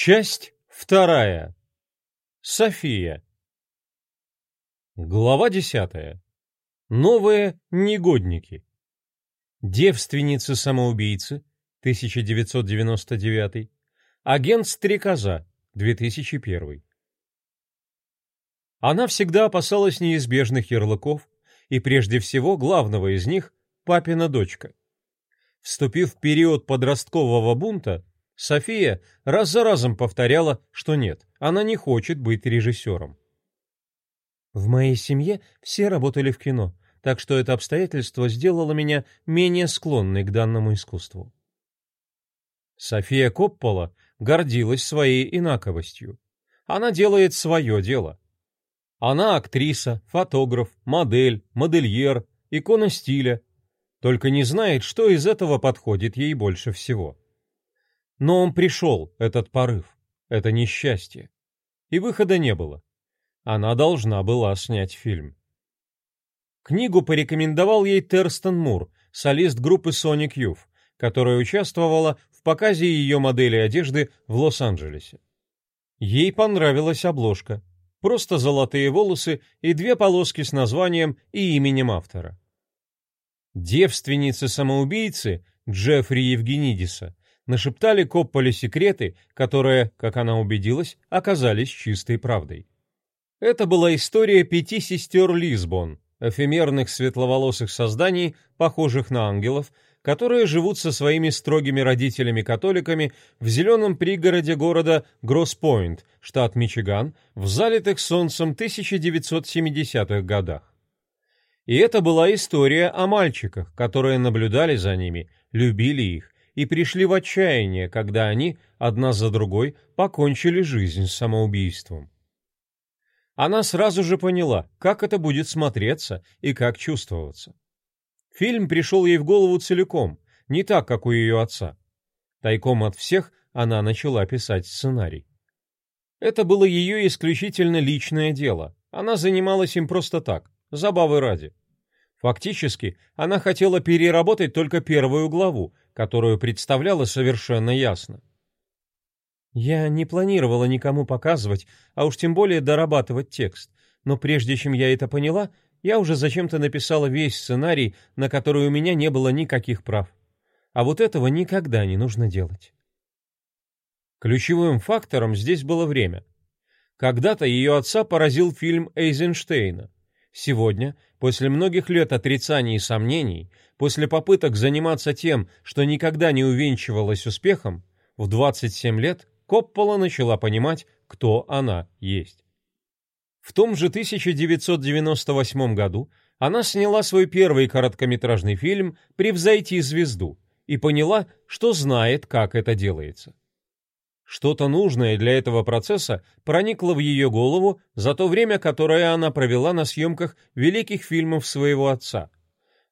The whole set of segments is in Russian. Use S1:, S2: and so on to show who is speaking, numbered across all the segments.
S1: Часть вторая. София. Глава десятая. Новые негодники. Девственницы-самоубийцы, 1999. Агент Стрекоза, 2001. Она всегда опасалась неизбежных ярлыков, и прежде всего главного из них – папина дочка. Вступив в период подросткового бунта, София раз за разом повторяла, что нет, она не хочет быть режиссером. В моей семье все работали в кино, так что это обстоятельство сделало меня менее склонной к данному искусству. София Коппола гордилась своей инаковостью. Она делает свое дело. Она актриса, фотограф, модель, модельер, икона стиля, только не знает, что из этого подходит ей больше всего. Но он пришел, этот порыв, это несчастье. И выхода не было. Она должна была снять фильм. Книгу порекомендовал ей Терстон Мур, солист группы Sonic Youth, которая участвовала в показе ее модели одежды в Лос-Анджелесе. Ей понравилась обложка. Просто золотые волосы и две полоски с названием и именем автора. Девственницы-самоубийцы Джеффри Евгенидиса нашептали Копполе секреты, которые, как она убедилась, оказались чистой правдой. Это была история пяти сестер Лисбон, эфемерных светловолосых созданий, похожих на ангелов, которые живут со своими строгими родителями-католиками в зеленом пригороде города Гросс-Пойнт, штат Мичиган, в залитых солнцем 1970-х годах. И это была история о мальчиках, которые наблюдали за ними, любили их и пришли в отчаяние, когда они, одна за другой, покончили жизнь самоубийством. Она сразу же поняла, как это будет смотреться и как чувствоваться. Фильм пришел ей в голову целиком, не так, как у ее отца. Тайком от всех она начала писать сценарий. Это было ее исключительно личное дело. Она занималась им просто так, забавы ради. Фактически, она хотела переработать только первую главу, которую представляла совершенно ясно. Я не планировала никому показывать, а уж тем более дорабатывать текст, но прежде чем я это поняла, я уже зачем-то написала весь сценарий, на который у меня не было никаких прав. А вот этого никогда не нужно делать. Ключевым фактором здесь было время. Когда-то ее отца поразил фильм Эйзенштейна. Сегодня, после многих лет отрицаний и сомнений, после попыток заниматься тем, что никогда не увенчивалось успехом, в 27 лет Коппола начала понимать, кто она есть. В том же 1998 году она сняла свой первый короткометражный фильм «Превзойти звезду» и поняла, что знает, как это делается. Что-то нужное для этого процесса проникло в ее голову за то время, которое она провела на съемках великих фильмов своего отца.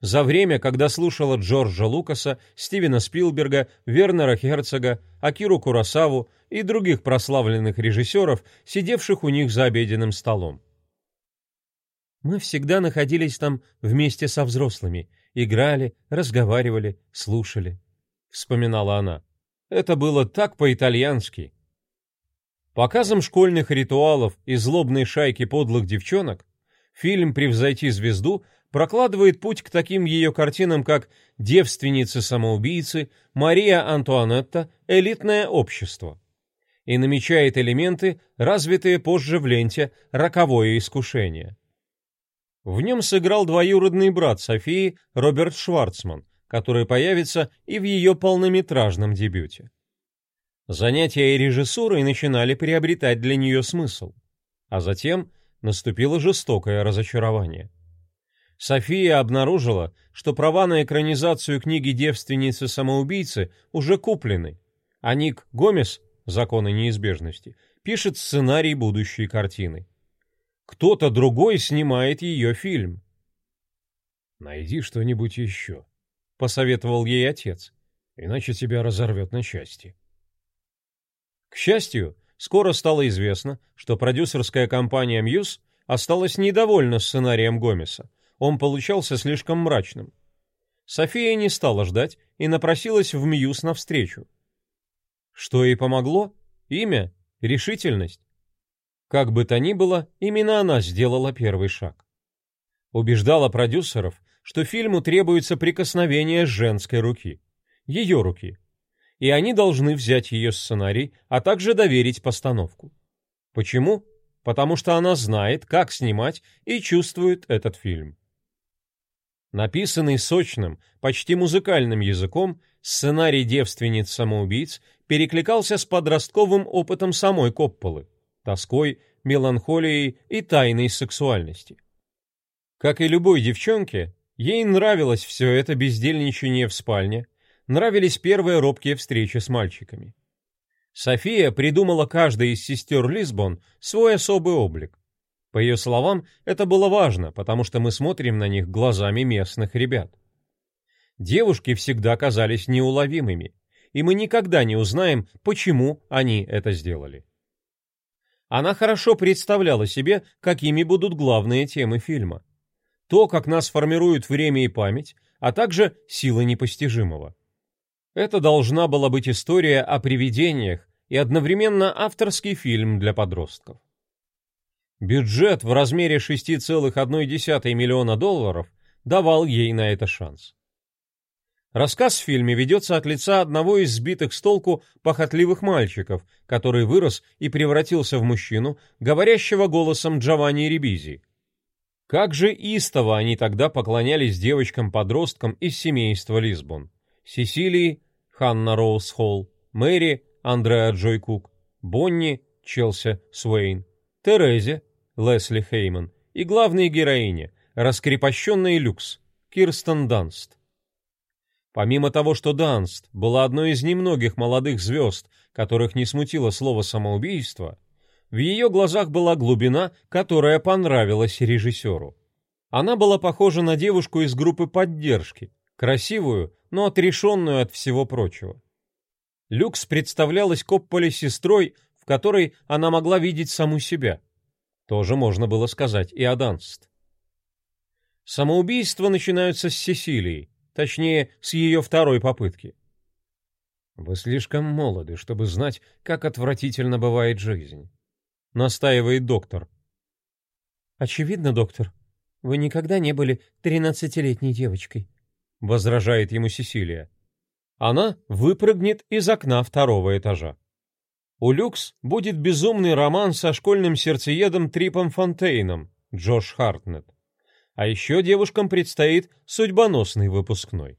S1: За время, когда слушала Джорджа Лукаса, Стивена Спилберга, Вернера Херцога, Акиру Курасаву и других прославленных режиссеров, сидевших у них за обеденным столом. Мы всегда находились там вместе со взрослыми, играли, разговаривали, слушали, вспоминала она. Это было так по-итальянски. Показом школьных ритуалов и злобной шайки подлых девчонок фильм «Превзойти звезду» прокладывает путь к таким ее картинам, как «Девственницы-самоубийцы», «Мария Антуанетта», «Элитное общество» и намечает элементы, развитые позже в ленте «Роковое искушение». В нем сыграл двоюродный брат Софии Роберт Шварцман, который появится и в ее полнометражном дебюте. Занятия режиссурой начинали приобретать для нее смысл, а затем наступило жестокое разочарование. София обнаружила, что права на экранизацию книги «Девственницы-самоубийцы» уже куплены, а Ник Гомес, «Законы неизбежности», пишет сценарий будущей картины. Кто-то другой снимает ее фильм.
S2: «Найди что-нибудь еще», —
S1: посоветовал ей отец.
S2: «Иначе тебя разорвет на части».
S1: К счастью, скоро стало известно, что продюсерская компания «Мьюз» осталась недовольна сценарием Гомеса. Он получался слишком мрачным. София не стала ждать и напросилась в Мьюз навстречу. Что ей помогло? Имя? Решительность? Как бы то ни было, именно она сделала первый шаг. Убеждала продюсеров, что фильму требуется прикосновение женской руки, ее руки, и они должны взять ее сценарий, а также доверить постановку. Почему? Потому что она знает, как снимать и чувствует этот фильм. Написанный сочным, почти музыкальным языком, сценарий «Девственниц-самоубийц» перекликался с подростковым опытом самой Копполы, тоской, меланхолией и тайной сексуальности. Как и любой девчонке, ей нравилось все это бездельничание в спальне, нравились первые робкие встречи с мальчиками. София придумала каждой из сестер Лисбон свой особый облик. По ее словам, это было важно, потому что мы смотрим на них глазами местных ребят. Девушки всегда казались неуловимыми, и мы никогда не узнаем, почему они это сделали. Она хорошо представляла себе, какими будут главные темы фильма. То, как нас формируют время и память, а также сила непостижимого. Это должна была быть история о привидениях и одновременно авторский фильм для подростков. Бюджет в размере 6,1 миллиона долларов давал ей на это шанс. Рассказ в фильме ведется от лица одного из сбитых с толку похотливых мальчиков, который вырос и превратился в мужчину, говорящего голосом Джованни Рибизи. Как же истово они тогда поклонялись девочкам-подросткам из семейства Лисбон. Сесилии, Ханна Роуз Холл, Мэри, Андреа Джой Кук, Бонни, Челси Суэйн, Терезе, Лесли Хейман и главной героине, раскрепощенный люкс, Кирстен Данст. Помимо того, что Данст была одной из немногих молодых звезд, которых не смутило слово «самоубийство», в ее глазах была глубина, которая понравилась режиссеру. Она была похожа на девушку из группы поддержки, красивую, но отрешенную от всего прочего. Люкс представлялась Копполе сестрой, в которой она могла видеть саму себя. Тоже можно было сказать и о Данст. Самоубийства начинаются с Сесилии, Точнее, с ее второй попытки. Вы слишком молоды, чтобы знать, как отвратительно бывает жизнь, настаивает доктор. Очевидно, доктор, вы никогда не были тринадцатилетней девочкой, возражает ему Сесилия. Она выпрыгнет из окна второго этажа. У Люкс будет безумный роман со школьным сердцеедом Трипом Фонтейном, Джош Хартнет. А еще девушкам предстоит судьбоносный выпускной.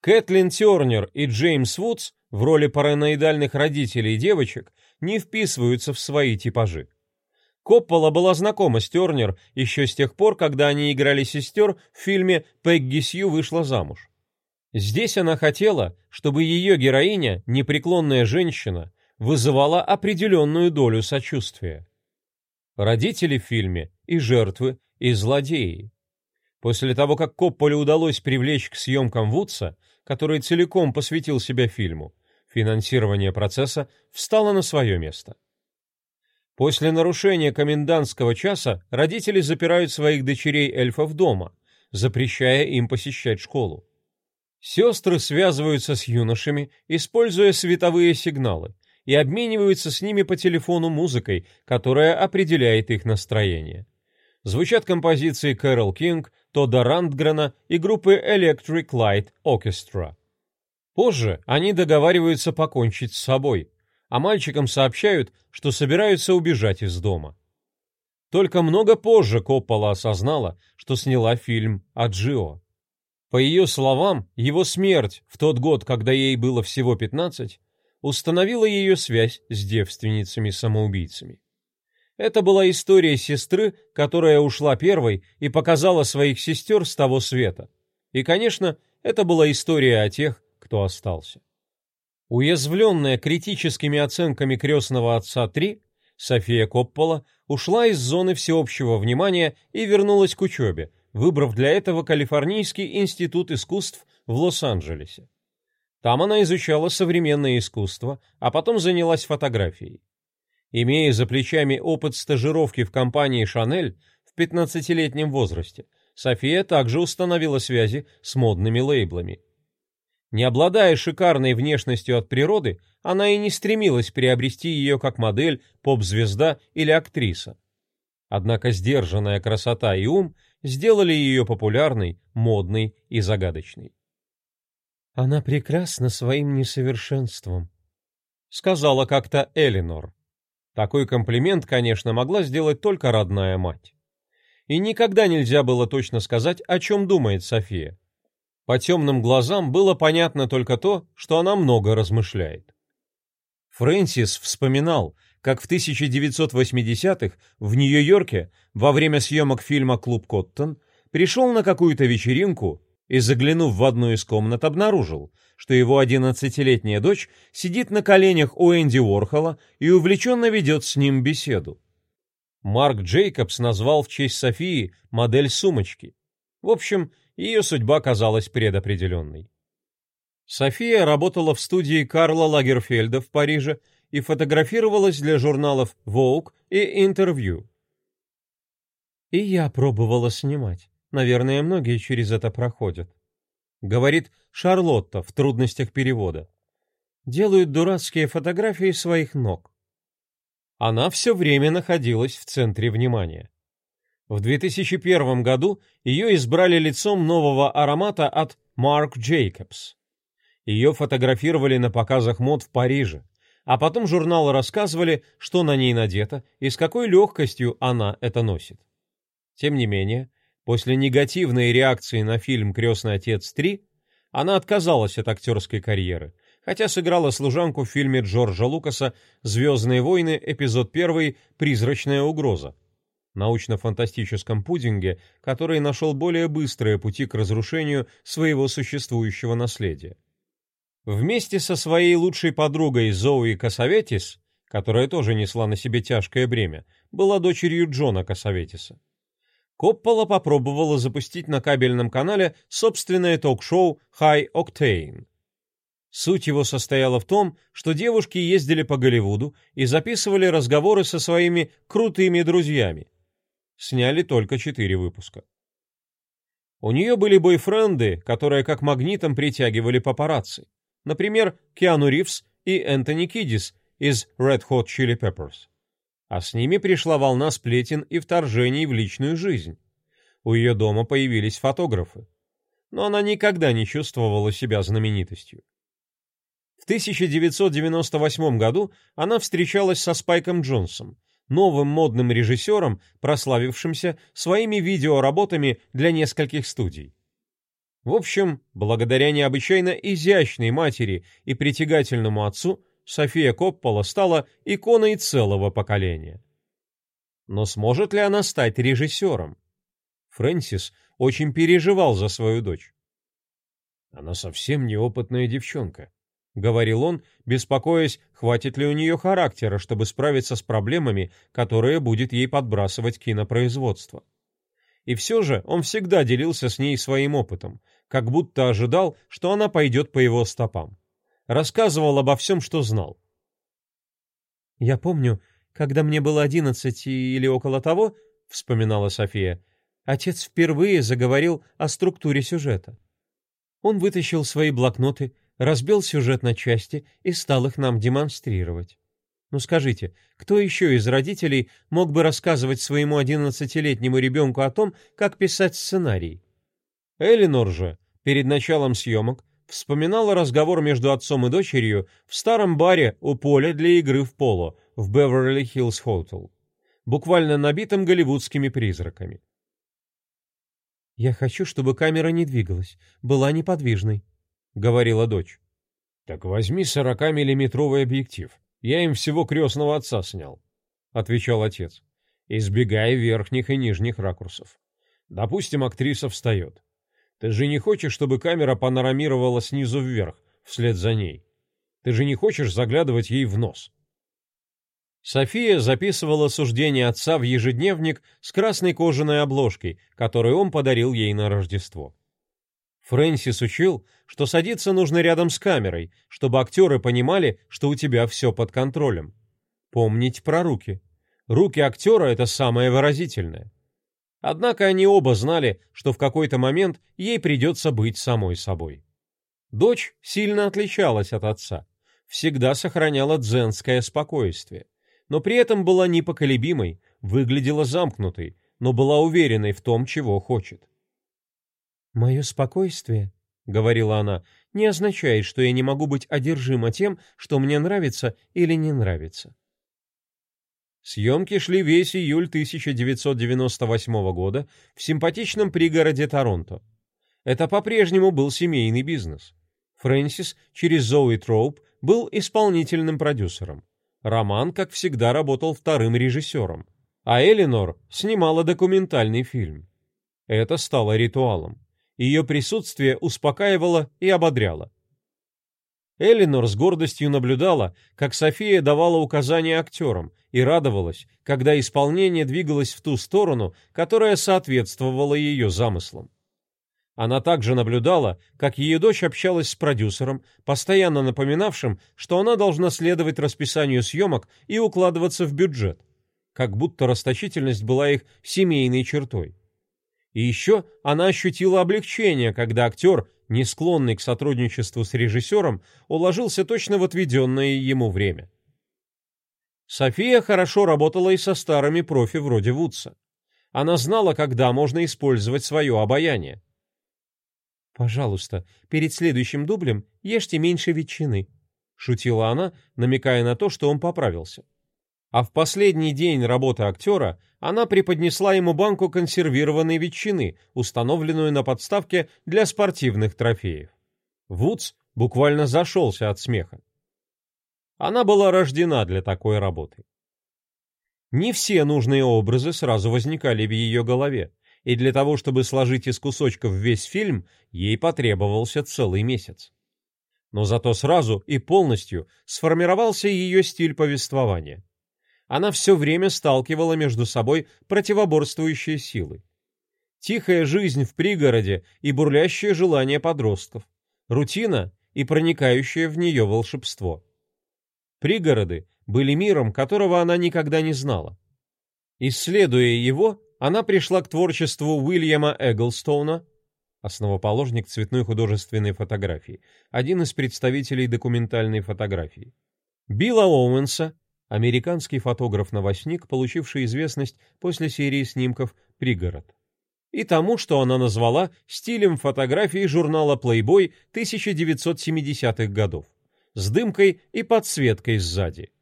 S1: Кэтлин Тернер и Джеймс Вудс в роли параноидальных родителей девочек не вписываются в свои типажи. Коппола была знакома с Тернер еще с тех пор, когда они играли сестер в фильме «Пегги Сью вышла замуж». Здесь она хотела, чтобы ее героиня, непреклонная женщина, вызывала определенную долю сочувствия. Родители в фильме и жертвы, и злодеи. После того, как Копполе удалось привлечь к съемкам Вудса, который целиком посвятил себя фильму, финансирование процесса встало на свое место. После нарушения комендантского часа родители запирают своих дочерей-эльфов дома, запрещая им посещать школу. Сестры связываются с юношами, используя световые сигналы, и обмениваются с ними по телефону музыкой, которая определяет их настроение звучат композиции Кэрол Кинг, Тодда Рандгрена и группы Electric Light Orchestra. Позже они договариваются покончить с собой, а мальчикам сообщают, что собираются убежать из дома. Только много позже Коппола осознала, что сняла фильм о Джио. По ее словам, его смерть в тот год, когда ей было всего 15, установила ее связь с девственницами-самоубийцами. Это была история сестры, которая ушла первой и показала своих сестер с того света. И, конечно, это была история о тех, кто остался. Уязвленная критическими оценками «Крестного отца 3», София Коппола ушла из зоны всеобщего внимания и вернулась к учебе, выбрав для этого Калифорнийский институт искусств в Лос-Анджелесе. Там она изучала современное искусство, а потом занялась фотографией. Имея за плечами опыт стажировки в компании «Шанель» в 15-летнем возрасте, София также установила связи с модными лейблами. Не обладая шикарной внешностью от природы, она и не стремилась приобрести ее как модель, поп-звезда или актриса. Однако сдержанная красота и ум сделали ее популярной, модной и загадочной.
S2: «Она прекрасна своим несовершенством», —
S1: сказала как-то Элинор. Такой комплимент, конечно, могла сделать только родная мать. И никогда нельзя было точно сказать, о чем думает София. По темным глазам было понятно только то, что она много размышляет. Фрэнсис вспоминал, как в 1980-х в Нью-Йорке во время съемок фильма «Клуб Коттон» пришел на какую-то вечеринку и, заглянув в одну из комнат, обнаружил, что его 11-летняя дочь сидит на коленях у Энди Уорхола и увлеченно ведет с ним беседу. Марк Джейкобс назвал в честь Софии модель сумочки. В общем, ее судьба казалась предопределенной. София работала в студии Карла Лагерфельда в Париже и фотографировалась для журналов Vogue и Interview.
S2: «И я пробовала снимать. Наверное, многие через это проходят», —
S1: говорит Шарлотта в трудностях перевода.
S2: «Делают дурацкие фотографии своих ног».
S1: Она все время находилась в центре внимания. В 2001 году ее избрали лицом нового аромата от Marc Jacobs. Ее фотографировали на показах мод в Париже, а потом журналы рассказывали, что на ней надето и с какой легкостью она это носит. Тем не менее, после негативной реакции на фильм «Крестный отец 3» она отказалась от актерской карьеры, хотя сыграла служанку в фильме Джорджа Лукаса «Звездные войны. Эпизод 1. Призрачная угроза», научно-фантастическом пудинге, который нашел более быстрые пути к разрушению своего существующего наследия. Вместе со своей лучшей подругой Зоуи Касаветис, которая тоже несла на себе тяжкое бремя, была дочерью Джона Касаветиса. Коппола попробовала запустить на кабельном канале собственное ток-шоу High Octane. Суть его состояла в том, что девушки ездили по Голливуду и записывали разговоры со своими крутыми друзьями. Сняли только четыре выпуска. У нее были бойфренды, которые как магнитом притягивали папарацци. Например, Киану Ривз и Энтони Кидис из Red Hot Chili Peppers. А с ними пришла волна сплетен и вторжений в личную жизнь. У ее дома появились фотографы. Но она никогда не чувствовала себя знаменитостью. В 1998 году она встречалась со Спайком Джонсом, новым модным режиссером, прославившимся своими видеоработами для нескольких студий. В общем, благодаря необычайно изящной матери и притягательному отцу, София Коппола стала иконой целого поколения. Но сможет ли она стать режиссером? Фрэнсис очень переживал за свою дочь.
S2: Она совсем неопытная девчонка, — говорил
S1: он, беспокоясь, хватит ли у нее характера, чтобы справиться с проблемами, которые будет ей подбрасывать кинопроизводство. И все же он всегда делился с ней своим опытом, как будто ожидал, что она пойдет по его стопам. Рассказывал обо всем, что знал.
S2: «Я помню, когда мне было одиннадцать или около того, — вспоминала София, — отец впервые заговорил о структуре сюжета. Он вытащил свои блокноты, разбил сюжет на части и стал их нам демонстрировать. Ну скажите, кто еще из родителей мог бы рассказывать своему одиннадцатилетнему ребенку о том, как писать сценарий?
S1: Элинор же, перед началом съемок, вспоминала разговор между отцом и дочерью в старом баре у поля для игры в поло в Беверли-Хиллз Хотел, буквально набитом голливудскими призраками.
S2: «Я хочу, чтобы камера не двигалась, была неподвижной», — говорила дочь.
S1: «Так возьми сорокамиллиметровый объектив. Я им всего крестного отца снял», — отвечал отец, избегая верхних и нижних ракурсов. «Допустим, актриса встает. Ты же не хочешь, чтобы камера панорамировала снизу вверх, вслед за ней? Ты же не хочешь заглядывать ей в нос?» София записывала суждение отца в ежедневник с красной кожаной обложкой, которую он подарил ей на Рождество. Фрэнсис учил, что садиться нужно рядом с камерой, чтобы актеры понимали, что у тебя все под контролем. Помнить про руки. Руки актера — это самое выразительное. Однако они оба знали, что в какой-то момент ей придется быть самой собой. Дочь сильно отличалась от отца, всегда сохраняла дзенское спокойствие, но при этом была непоколебимой, выглядела замкнутой, но была уверенной в том, чего хочет.
S2: «Мое спокойствие», — говорила она, — «не означает, что я не могу быть одержима тем, что мне нравится или не нравится».
S1: Съемки шли весь июль 1998 года в симпатичном пригороде Торонто. Это по-прежнему был семейный бизнес. Фрэнсис через Зои Троуп был исполнительным продюсером. Роман, как всегда, работал вторым режиссером. А Эленор снимала документальный фильм. Это стало ритуалом. Ее присутствие успокаивало и ободряло. Эленор с гордостью наблюдала, как София давала указания актерам и радовалась, когда исполнение двигалось в ту сторону, которая соответствовала ее замыслам. Она также наблюдала, как ее дочь общалась с продюсером, постоянно напоминавшим, что она должна следовать расписанию съемок и укладываться в бюджет, как будто расточительность была их семейной чертой. И еще она ощутила облегчение, когда актер, не склонный к сотрудничеству с режиссером, уложился точно в отведенное ему время. София хорошо работала и со старыми профи вроде Вудса. Она знала, когда можно использовать свое обаяние.
S2: «Пожалуйста, перед следующим дублем ешьте меньше ветчины», — шутила она, намекая на то, что он поправился.
S1: А в последний день работы актера она преподнесла ему банку консервированной ветчины, установленную на подставке для спортивных трофеев. Вудс буквально зашелся от смеха. Она была рождена для такой работы. Не все нужные образы сразу возникали в ее голове, и для того, чтобы сложить из кусочков весь фильм, ей потребовался целый месяц. Но зато сразу и полностью сформировался ее стиль повествования она все время сталкивала между собой противоборствующие силы. Тихая жизнь в пригороде и бурлящее желание подростков, рутина и проникающее в нее волшебство. Пригороды были миром, которого она никогда не знала. Исследуя его, она пришла к творчеству Уильяма Эглстоуна, основоположник цветной художественной фотографии, один из представителей документальной фотографии, Билла Оуэнса, американский фотограф-новостник, получивший известность после серии снимков «Пригород». И тому, что она назвала стилем фотографии журнала Playboy 1970-х годов, с дымкой и подсветкой сзади.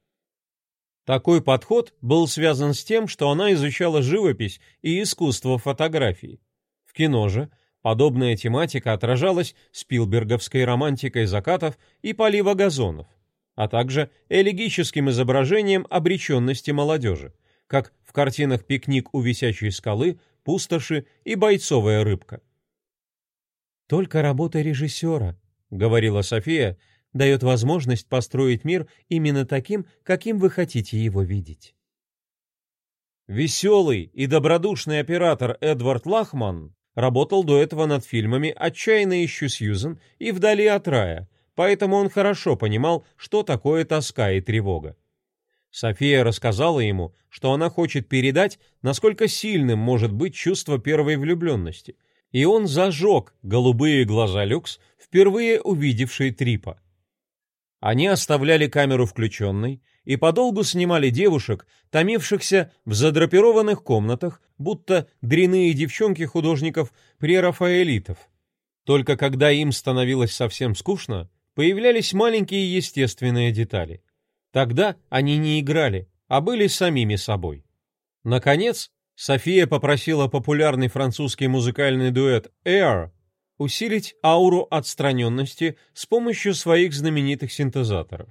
S1: Такой подход был связан с тем, что она изучала живопись и искусство фотографии. В кино же подобная тематика отражалась спилберговской романтикой закатов и полива газонов а также элегическим изображением обреченности молодежи, как в картинах «Пикник у висячей скалы», «Пустоши» и «Бойцовая рыбка».
S2: «Только работа режиссера», — говорила София, — «дает возможность построить мир именно таким, каким вы хотите его видеть».
S1: Веселый и добродушный оператор Эдвард Лахман работал до этого над фильмами «Отчаянно ищу Сьюзен» и «Вдали от рая», поэтому он хорошо понимал, что такое тоска и тревога. София рассказала ему, что она хочет передать, насколько сильным может быть чувство первой влюбленности, и он зажег голубые глаза Люкс, впервые увидевший Трипа. Они оставляли камеру включенной и подолгу снимали девушек, томившихся в задрапированных комнатах, будто дряные девчонки художников прерафаэлитов. Только когда им становилось совсем скучно, появлялись маленькие естественные детали. Тогда они не играли, а были самими собой. Наконец, София попросила популярный французский музыкальный дуэт Air усилить ауру отстраненности с помощью своих знаменитых синтезаторов,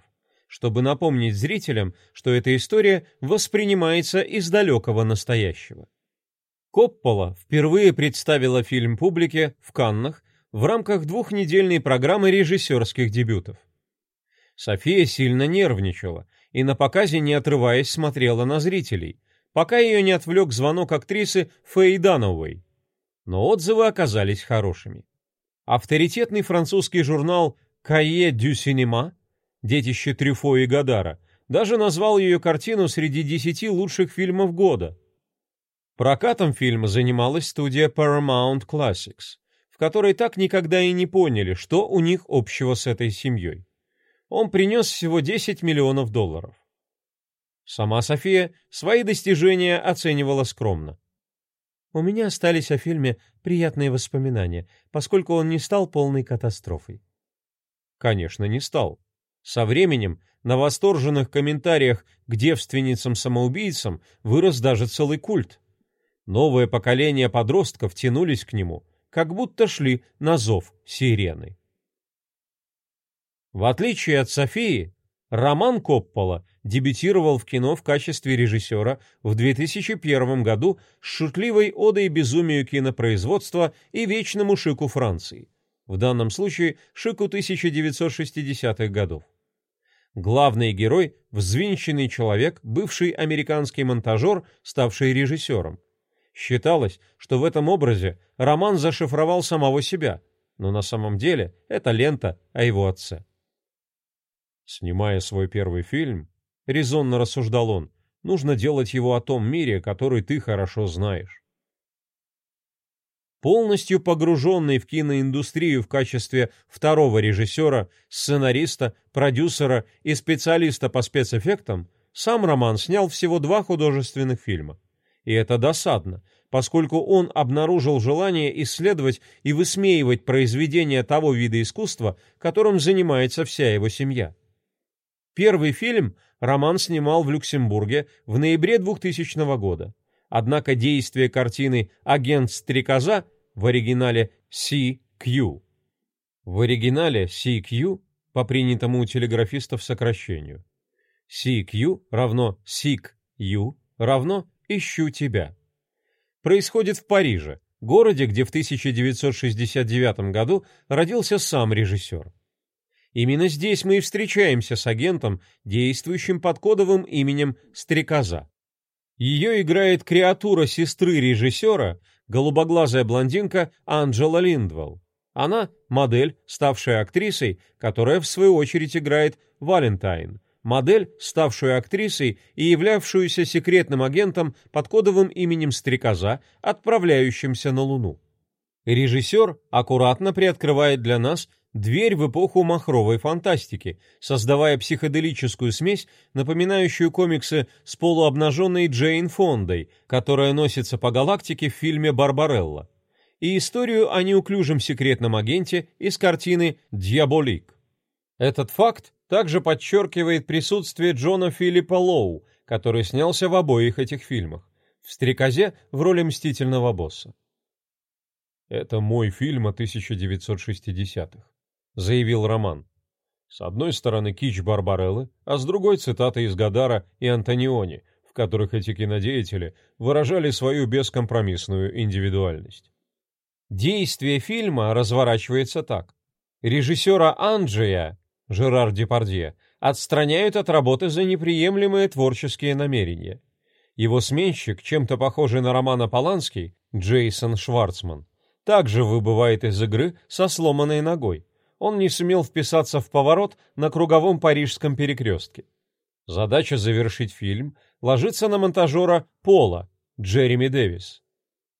S1: чтобы напомнить зрителям, что эта история воспринимается из далекого настоящего. Коппола впервые представила фильм публике в Каннах в рамках двухнедельной программы режиссерских дебютов. София сильно нервничала и на показе, не отрываясь, смотрела на зрителей, пока ее не отвлек звонок актрисы Фэй Дановой. Но отзывы оказались хорошими. Авторитетный французский журнал «Кае дю синема» детище Трюфо и Гадара даже назвал ее картину среди десяти лучших фильмов года. Прокатом фильма занималась студия Paramount Classics – в которой так никогда и не поняли, что у них общего с этой семьей. Он принес всего 10 миллионов долларов. Сама София свои достижения оценивала скромно.
S2: У меня остались о фильме приятные воспоминания, поскольку он не стал полной катастрофой.
S1: Конечно, не стал. Со временем на восторженных комментариях к девственницам-самоубийцам вырос даже целый культ. Новое поколение подростков тянулись к нему, как будто шли на зов сирены. В отличие от Софии, Роман Коппола дебютировал в кино в качестве режиссера в 2001 году с шутливой одой безумию кинопроизводства и вечному шику Франции, в данном случае шику 1960-х годов. Главный герой – взвинченный человек, бывший американский монтажер, ставший режиссером. Считалось, что в этом образе Роман зашифровал самого себя, но на самом деле это лента о его отце. Снимая свой первый фильм, резонно рассуждал он, нужно делать его о том мире, который ты хорошо знаешь. Полностью погруженный в киноиндустрию в качестве второго режиссера, сценариста, продюсера и специалиста по спецэффектам, сам Роман снял всего два художественных фильма. И это досадно, поскольку он обнаружил желание исследовать и высмеивать произведения того вида искусства, которым занимается вся его семья. Первый фильм Роман снимал в Люксембурге в ноябре 2000 года. Однако действие картины «Агент Стрекоза» в оригинале CQ. В оригинале CQ по принятому у телеграфистов сокращению. CQ равно SICU равно «Ищу тебя». Происходит в Париже, городе, где в 1969 году родился сам режиссер. Именно здесь мы и встречаемся с агентом, действующим под кодовым именем Стрекоза. Ее играет креатура сестры режиссера, голубоглазая блондинка Анджела Линдвелл. Она – модель, ставшая актрисой, которая в свою очередь играет Валентайн, модель, ставшую актрисой и являвшуюся секретным агентом под кодовым именем Стрекоза, отправляющимся на Луну. Режиссер аккуратно приоткрывает для нас дверь в эпоху махровой фантастики, создавая психоделическую смесь, напоминающую комиксы с полуобнаженной Джейн Фондой, которая носится по галактике в фильме «Барбарелла», и историю о неуклюжем секретном агенте из картины «Дьяволик». Этот факт также подчеркивает присутствие Джона Филиппа Лоу, который снялся в обоих этих фильмах, в «Стрекозе» в роли мстительного босса. Это мой фильм о 1960-х заявил Роман. С одной стороны кич Барбареллы, а с другой цитаты из Гадара и Антониони, в которых эти кинодеятели выражали свою бескомпромиссную индивидуальность. Действие фильма разворачивается так. Режиссера Анджея, Жерар Депардье, отстраняют от работы за неприемлемые творческие намерения. Его сменщик, чем-то похожий на Романа Поланский, Джейсон Шварцман, также выбывает из игры со сломанной ногой он не сумел вписаться в поворот на круговом парижском перекрестке. Задача завершить фильм ложится на монтажера Пола, Джереми Дэвис.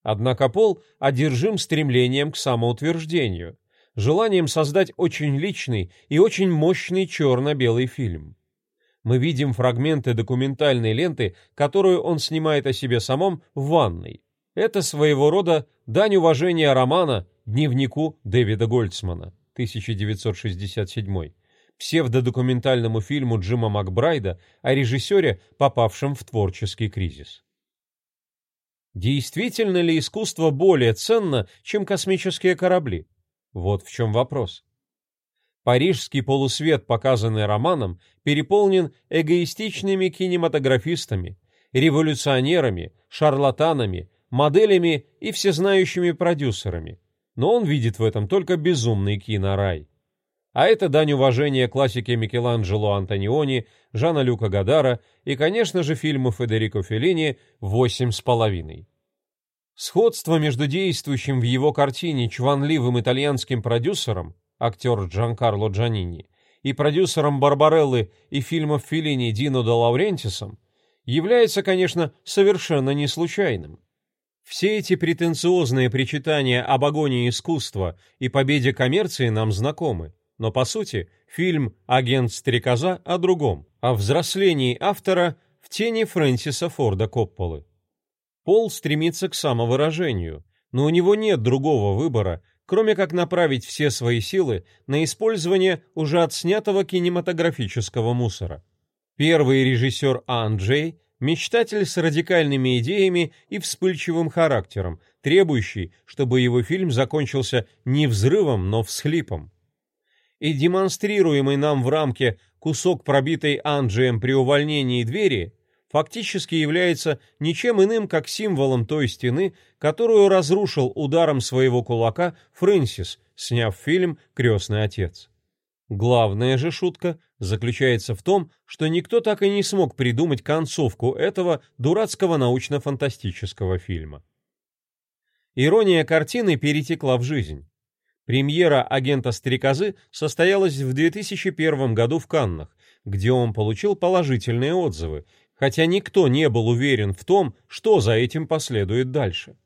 S1: Однако Пол одержим стремлением к самоутверждению, желанием создать очень личный и очень мощный черно-белый фильм. Мы видим фрагменты документальной ленты, которую он снимает о себе самом в ванной. Это своего рода дань уважения романа «Дневнику Дэвида Гольцмана». 1967, псевдодокументальному фильму Джима Макбрайда о режиссере, попавшем в творческий кризис. Действительно ли искусство более ценно, чем космические корабли? Вот в чем вопрос. Парижский полусвет, показанный романом, переполнен эгоистичными кинематографистами, революционерами, шарлатанами, моделями и всезнающими продюсерами – но он видит в этом только безумный кинорай. А это дань уважения классике Микеланджело Антониони, Жана Люка Гадара и, конечно же, фильму Федерико Феллини «Восемь с половиной». Сходство между действующим в его картине чванливым итальянским продюсером, актер Джанкарло Джанини, и продюсером Барбареллы и фильмов Феллини Дино де Лаурентисом является, конечно, совершенно не случайным. Все эти претенциозные причитания об агонии искусства и победе коммерции нам знакомы, но по сути фильм «Агент Стрекоза» о другом, о взрослении автора в тени Фрэнсиса Форда Копполы. Пол стремится к самовыражению, но у него нет другого выбора, кроме как направить все свои силы на использование уже отснятого кинематографического мусора. Первый режиссер Анджей мечтатель с радикальными идеями и вспыльчивым характером, требующий, чтобы его фильм закончился не взрывом, но всхлипом. И демонстрируемый нам в рамке кусок пробитой Анджием при увольнении двери фактически является ничем иным, как символом той стены, которую разрушил ударом своего кулака Фрэнсис, сняв фильм «Крестный отец». Главная же шутка заключается в том, что никто так и не смог придумать концовку этого дурацкого научно-фантастического фильма. Ирония картины перетекла в жизнь. Премьера агента Стрекозы состоялась в 2001 году в Каннах, где он получил положительные отзывы, хотя никто не был уверен в том, что за этим последует дальше.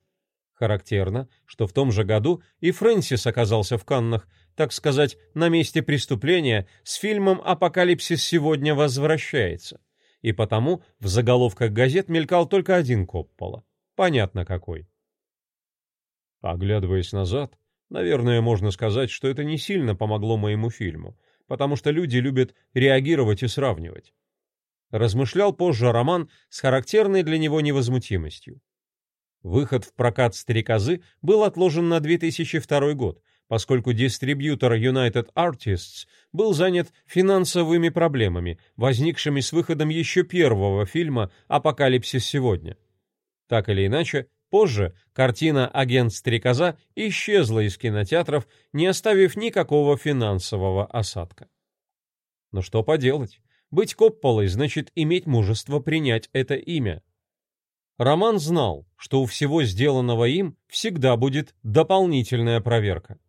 S1: Характерно, что в том же году и Фрэнсис оказался в Каннах, так сказать, на месте преступления с фильмом «Апокалипсис сегодня возвращается». И потому в заголовках газет мелькал только один Коппола. Понятно какой. Оглядываясь назад, наверное, можно сказать, что это не сильно помогло моему фильму, потому что люди любят реагировать и сравнивать. Размышлял позже Роман с характерной для него невозмутимостью. Выход в прокат «Стрекозы» был отложен на 2002 год, поскольку дистрибьютор United Artists был занят финансовыми проблемами, возникшими с выходом еще первого фильма «Апокалипсис сегодня». Так или иначе, позже картина «Агент Стрекоза» исчезла из кинотеатров, не оставив никакого финансового осадка. Но что поделать? Быть Копполой значит иметь мужество принять это имя – Роман знал, что у всего сделанного им всегда будет дополнительная проверка.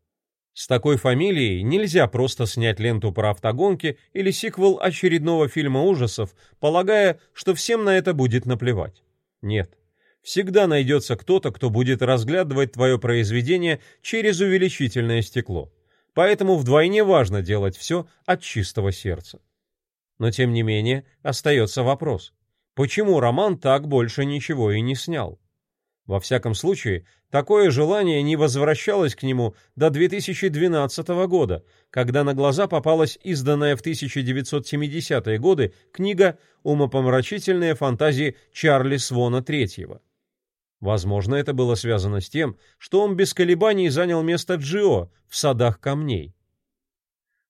S1: С такой фамилией нельзя просто снять ленту про автогонки или сиквел очередного фильма ужасов, полагая, что всем на это будет наплевать. Нет. Всегда найдется кто-то, кто будет разглядывать твое произведение через увеличительное стекло. Поэтому вдвойне важно делать все от чистого сердца. Но тем не менее остается вопрос. Почему Роман так больше ничего и не снял? Во всяком случае, такое желание не возвращалось к нему до 2012 года, когда на глаза попалась изданная в 1970-е годы книга «Умопомрачительные фантазии Чарли Свона III». Возможно, это было связано с тем, что он без колебаний занял место Джио в «Садах камней».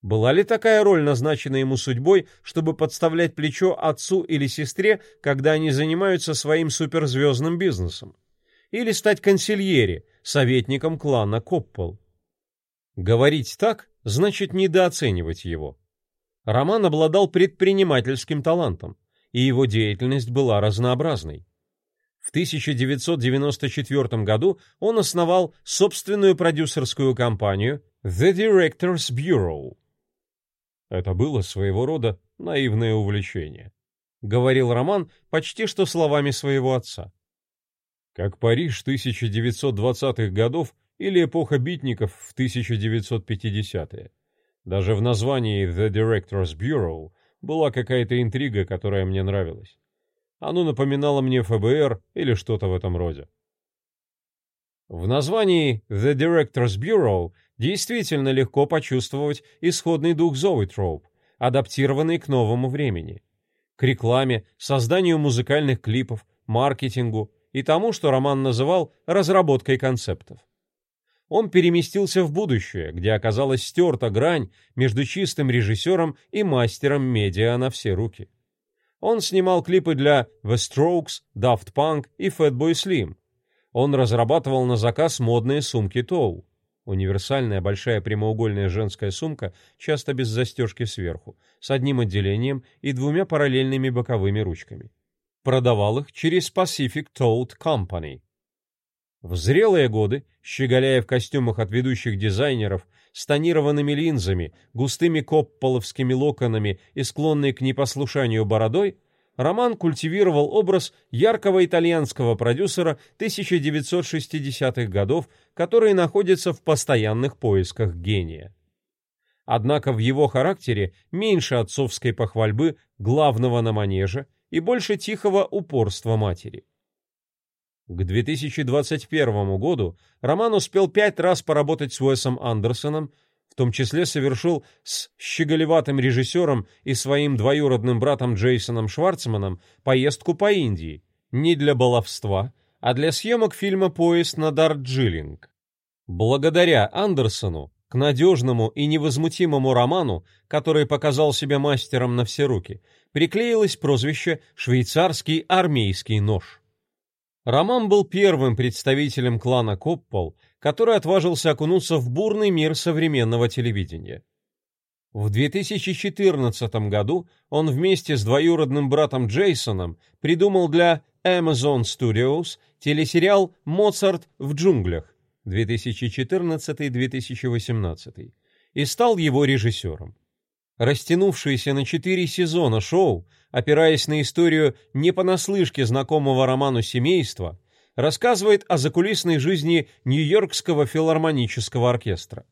S1: Была ли такая роль назначена ему судьбой, чтобы подставлять плечо отцу или сестре, когда они занимаются своим суперзвездным бизнесом? Или стать консильери, советником клана Коппол? Говорить так значит недооценивать его. Роман обладал предпринимательским талантом, и его деятельность была разнообразной. В 1994 году он основал собственную продюсерскую компанию The Directors Bureau, это было своего рода наивное увлечение. Говорил Роман почти что словами своего отца. Как Париж 1920-х годов или эпоха битников в 1950-е. Даже в названии The Directors Bureau была какая-то интрига, которая мне нравилась. Оно напоминало мне ФБР или что-то в этом роде. В названии The Directors Bureau действительно легко почувствовать исходный дух Зоуитроуп, адаптированный к новому времени, к рекламе, созданию музыкальных клипов, маркетингу и тому, что Роман называл разработкой концептов. Он переместился в будущее, где оказалась стерта грань между чистым режиссером и мастером медиа на все руки. Он снимал клипы для The Strokes, Daft Punk и Fatboy Slim. Он разрабатывал на заказ модные сумки Тоу. Универсальная большая прямоугольная женская сумка, часто без застежки сверху, с одним отделением и двумя параллельными боковыми ручками. Продавал их через Pacific Tote Company. В зрелые годы, щеголяя в костюмах от ведущих дизайнеров, с тонированными линзами, густыми копполовскими локонами и склонной к непослушанию бородой, Роман культивировал образ яркого итальянского продюсера 1960-х годов, который находится в постоянных поисках гения. Однако в его характере меньше отцовской похвальбы главного на манеже и больше тихого упорства матери. К 2021 году Роман успел пять раз поработать с Уэсом Андерсоном, в том числе совершил с щеголеватым режиссером и своим двоюродным братом Джейсоном Шварцманом поездку по Индии, не для баловства, а для съемок фильма «Поезд на Дарджилинг». Благодаря Андерсону, к надежному и невозмутимому роману, который показал себя мастером на все руки, приклеилось прозвище «швейцарский армейский нож». Роман был первым представителем клана Коппол, который отважился окунуться в бурный мир современного телевидения. В 2014 году он вместе с двоюродным братом Джейсоном придумал для Amazon Studios телесериал «Моцарт в джунглях» 2014-2018 и стал его режиссером. Растянувшееся на четыре сезона шоу, опираясь на историю не понаслышке знакомого роману семейства, рассказывает о закулисной жизни Нью-Йоркского филармонического оркестра.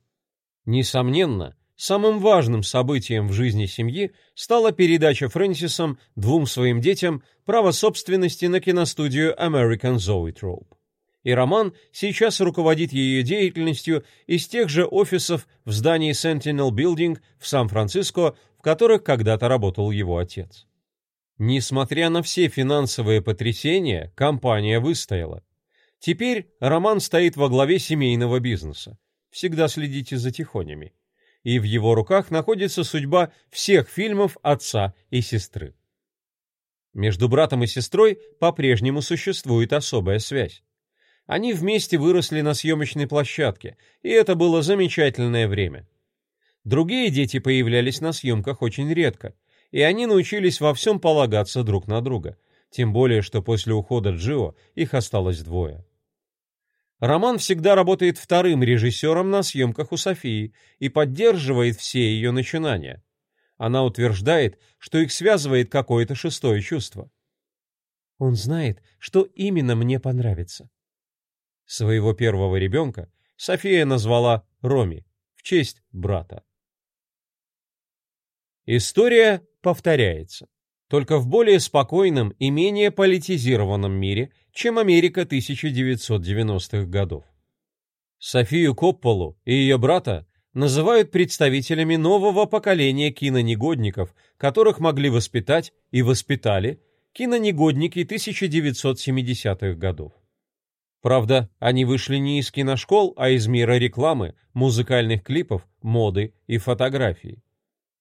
S1: Несомненно, самым важным событием в жизни семьи стала передача Фрэнсисом двум своим детям право собственности на киностудию American Zoetrope и Роман сейчас руководит ее деятельностью из тех же офисов в здании Sentinel Building в Сан-Франциско, в которых когда-то работал его отец. Несмотря на все финансовые потрясения, компания выстояла. Теперь Роман стоит во главе семейного бизнеса. Всегда следите за тихонями. И в его руках находится судьба всех фильмов отца и сестры. Между братом и сестрой по-прежнему существует особая связь. Они вместе выросли на съемочной площадке, и это было замечательное время. Другие дети появлялись на съемках очень редко, и они научились во всем полагаться друг на друга, тем более, что после ухода Джио их осталось двое. Роман всегда работает вторым режиссером на съемках у Софии и поддерживает все ее начинания. Она утверждает, что их связывает какое-то шестое чувство.
S2: Он знает, что именно мне понравится.
S1: Своего первого ребенка София назвала Роми в честь брата. История повторяется, только в более спокойном и менее политизированном мире, чем Америка 1990-х годов. Софию Копполу и ее брата называют представителями нового поколения кинонегодников, которых могли воспитать и воспитали кинонегодники 1970-х годов. Правда, они вышли не из киношкол, а из мира рекламы, музыкальных клипов, моды и фотографий.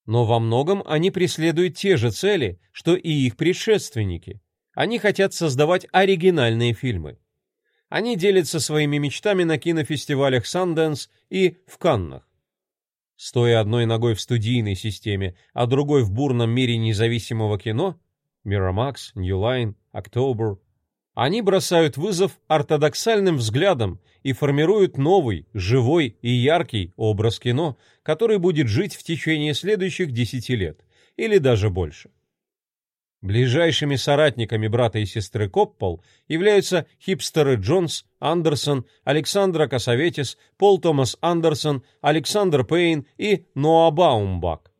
S1: Но во многом они преследуют те же цели, что и их предшественники. Они хотят создавать оригинальные фильмы. Они делятся своими мечтами на кинофестивалях Sundance и в Каннах. Стоя одной ногой в студийной системе, а другой в бурном мире независимого кино Miramax, New Line, October, они бросают вызов ортодоксальным взглядам и формируют новый, живой и яркий образ кино, который будет жить в течение следующих десяти лет, или даже больше. Ближайшими соратниками брата и сестры Коппол являются хипстеры Джонс, Андерсон, Александра Косоветис, Пол Томас Андерсон, Александр Пейн и Ноа Баумбак.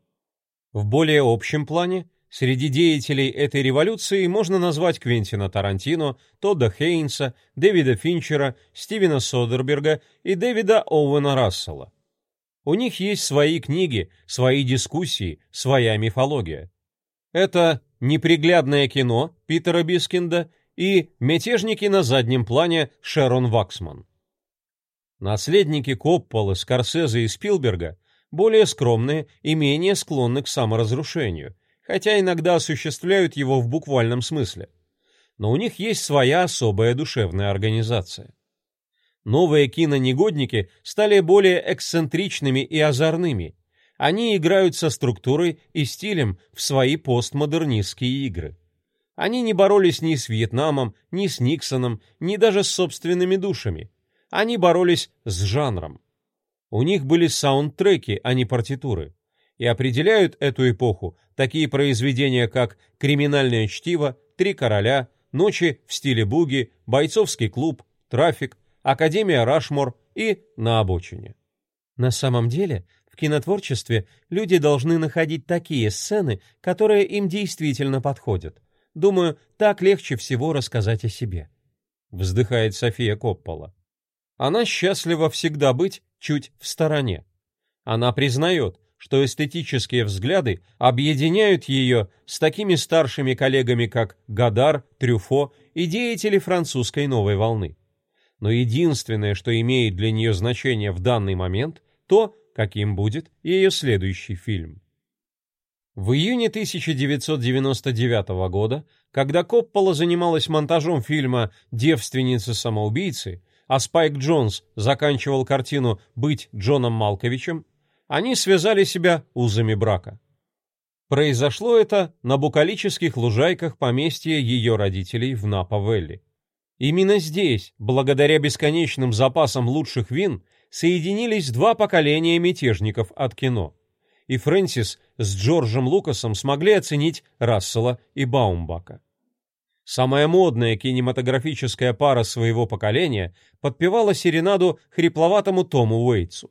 S1: В более общем плане Среди деятелей этой революции можно назвать Квентина Тарантино, Тодда Хейнса, Дэвида Финчера, Стивена Содерберга и Дэвида Оуэна Рассела. У них есть свои книги, свои дискуссии, своя мифология. Это «Неприглядное кино» Питера Бискинда и «Мятежники на заднем плане» Шерон Ваксман. Наследники Коппола, Скорсезе и Спилберга более скромные и менее склонны к саморазрушению, хотя иногда осуществляют его в буквальном смысле. Но у них есть своя особая душевная организация. Новые кинонегодники стали более эксцентричными и озорными. Они играют со структурой и стилем в свои постмодернистские игры. Они не боролись ни с Вьетнамом, ни с Никсоном, ни даже с собственными душами. Они боролись с жанром. У них были саундтреки, а не партитуры И определяют эту эпоху такие произведения, как «Криминальное чтиво», «Три короля», «Ночи в стиле буги», «Бойцовский клуб», «Трафик», «Академия Рашмор» и «На обочине».
S2: На самом деле, в кинотворчестве люди должны находить такие сцены, которые им действительно подходят. Думаю, так легче всего рассказать о себе.
S1: Вздыхает София Коппола. Она счастлива всегда быть чуть в стороне. Она признает, что эстетические взгляды объединяют ее с такими старшими коллегами, как Гадар, Трюфо и деятели французской новой волны. Но единственное, что имеет для нее значение в данный момент, то, каким будет ее следующий фильм. В июне 1999 года, когда Коппола занималась монтажом фильма «Девственницы-самоубийцы», а Спайк Джонс заканчивал картину «Быть Джоном Малковичем», они связали себя узами брака. Произошло это на букалических лужайках поместья ее родителей в Напа-Велли. Именно здесь, благодаря бесконечным запасам лучших вин, соединились два поколения мятежников от кино. И Фрэнсис с Джорджем Лукасом смогли оценить Рассела и Баумбака. Самая модная кинематографическая пара своего поколения подпевала серенаду хрипловатому Тому Уэйтсу.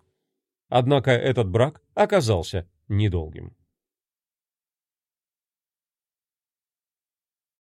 S1: Однако этот брак оказался недолгим.